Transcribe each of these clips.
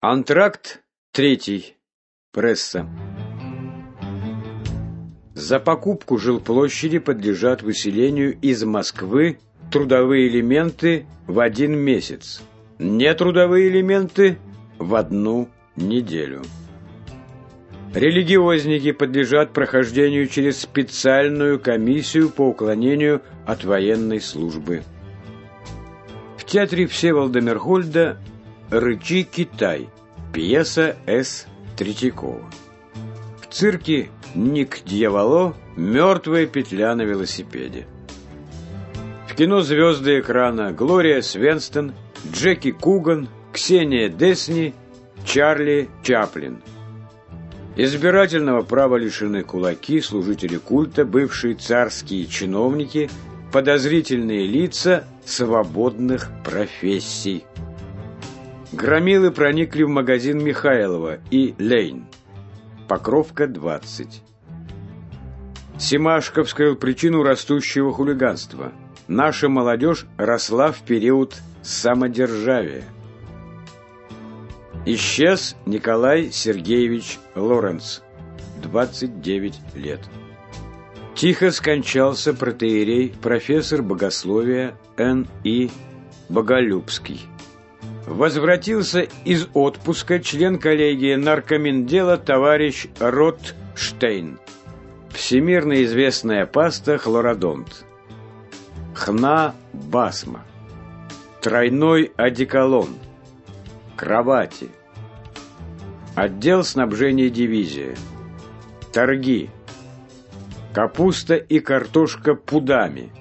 Антракт третий. Пресса. За покупку жилплощади подлежат выселению из Москвы трудовые элементы в один месяц, нетрудовые элементы в одну неделю. Религиозники подлежат прохождению через специальную комиссию по уклонению от военной службы. В театре Всеволода Мерхольда «Рычи Китай» пьеса С. Третьякова. В цирке Ник Дьяволо «Мертвая петля на велосипеде». В кино звезды экрана Глория Свенстон, Джеки Куган, Ксения Десни, Чарли Чаплин. Избирательного права лишены кулаки, служители культа, бывшие царские чиновники, подозрительные лица свободных профессий. Громилы проникли в магазин Михайлова и Лейн. Покровка 20. Семашко вскрыл причину растущего хулиганства. Наша молодежь росла в период самодержавия. Исчез Николай Сергеевич Лоренц, 29 лет. Тихо скончался протеерей профессор богословия Н.И. Боголюбский. Возвратился из отпуска член коллегии наркомендела товарищ Ротштейн. Всемирно известная паста хлородонт. Хна басма. Тройной одеколон. Кровати. Отдел снабжения дивизии. Торги. Капуста и картошка пудами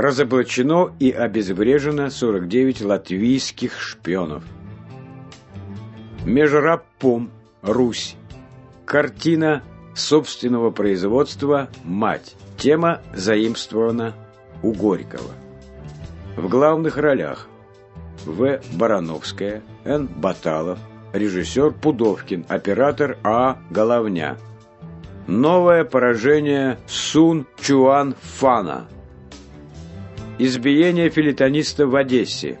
разоблачено и обезврежено 49 латвийских шпионов. Межрапом, Русь. Картина собственного производства «Мать». Тема заимствована у Горького. В главных ролях В. Барановская, Н. Баталов, режиссер Пудовкин, оператор А. Головня. Новое поражение Сун Чуан Фана – Избиение филитониста в Одессе.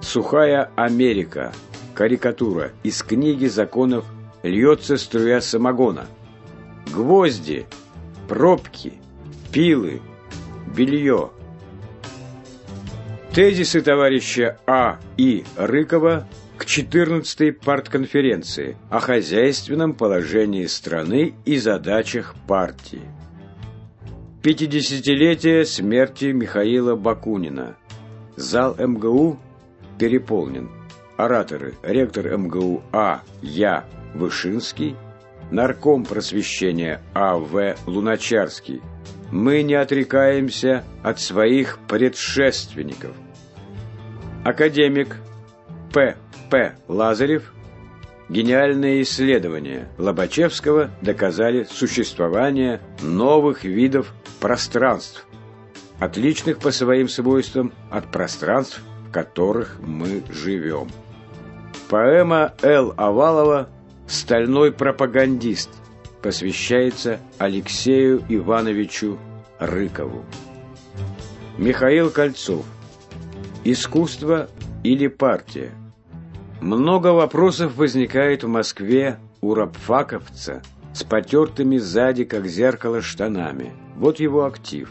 Сухая Америка. Карикатура. Из книги законов льется струя самогона. Гвозди, пробки, пилы, белье. Тезисы товарища А. И. Рыкова к 14-й партконференции о хозяйственном положении страны и задачах партии. Пятидесятилетие смерти Михаила Бакунина. Зал МГУ переполнен. Ораторы. Ректор МГУ А. Я. Вышинский. Нарком просвещения А. В. Луначарский. Мы не отрекаемся от своих предшественников. Академик П. П. Лазарев Гениальные исследования Лобачевского доказали существование новых видов пространств, отличных по своим свойствам от пространств, в которых мы живем. Поэма Л. Овалова «Стальной пропагандист» посвящается Алексею Ивановичу Рыкову. Михаил Кольцов «Искусство или партия?» Много вопросов возникает в Москве у рабфаковца с потертыми сзади, как зеркало, штанами. Вот его актив.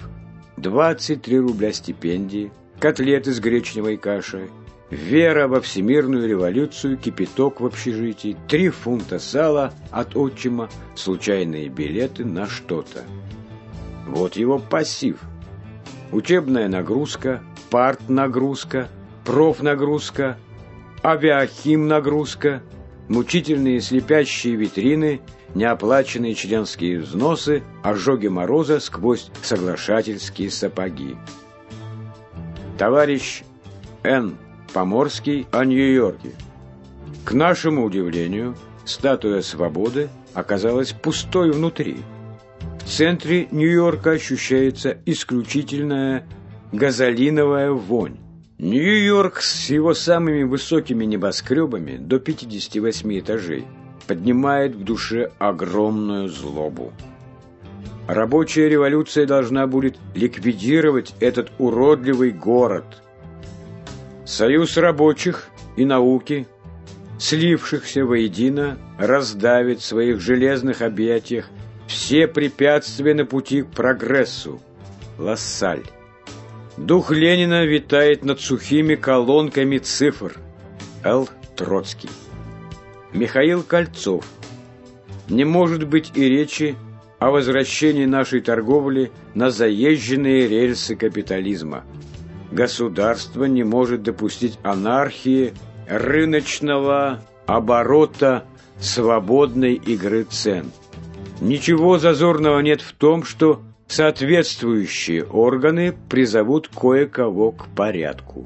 23 рубля стипендии, котлеты с гречневой кашей, вера во всемирную революцию, кипяток в общежитии, 3 фунта сала от отчима, случайные билеты на что-то. Вот его пассив. Учебная нагрузка, парт-нагрузка, проф-нагрузка – авиахим нагрузка, мучительные слепящие витрины, неоплаченные членские взносы, ожоги мороза сквозь соглашательские сапоги. Товарищ Н. Поморский о Нью-Йорке. К нашему удивлению, статуя свободы оказалась пустой внутри. В центре Нью-Йорка ощущается исключительная газолиновая вонь. Нью-Йорк с его самыми высокими небоскребами до 58 этажей поднимает в душе огромную злобу. Рабочая революция должна будет ликвидировать этот уродливый город. Союз рабочих и науки, слившихся воедино, раздавит в своих железных объятиях все препятствия на пути к прогрессу. Лассаль. Дух Ленина витает над сухими колонками цифр. Л. Троцкий. Михаил Кольцов. Не может быть и речи о возвращении нашей торговли на заезженные рельсы капитализма. Государство не может допустить анархии, рыночного оборота, свободной игры цен. Ничего зазорного нет в том, что соответствующие органы призовут кое-кого к порядку.